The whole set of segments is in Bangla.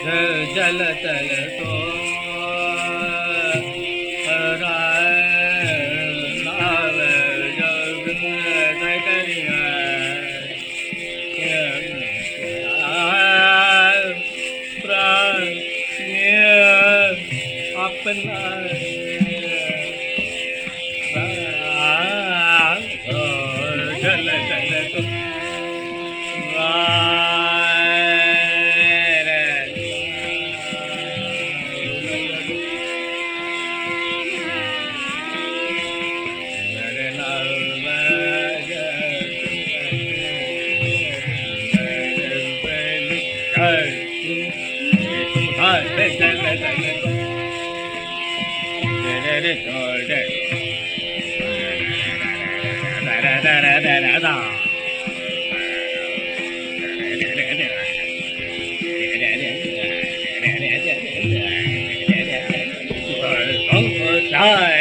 जलतल तो जल जल तो trời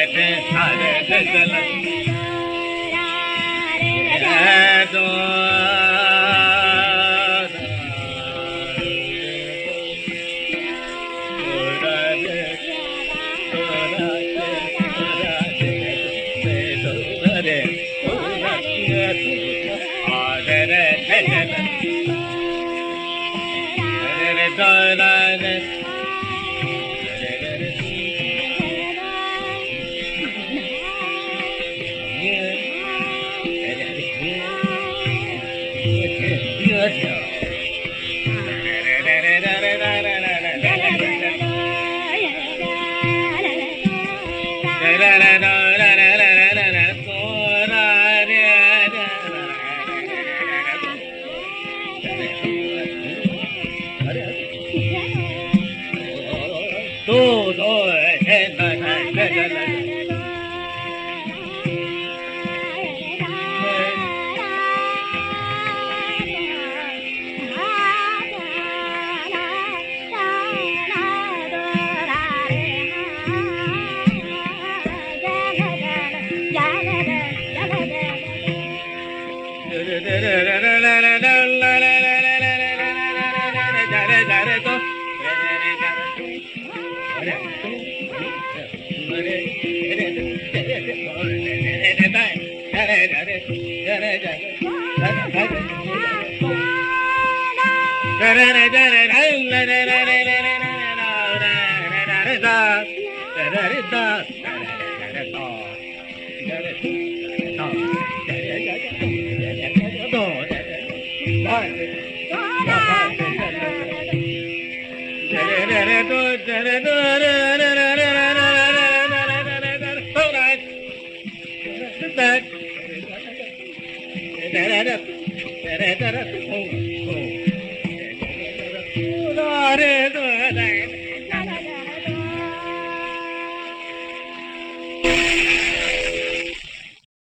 Good. da da da da da Hold on.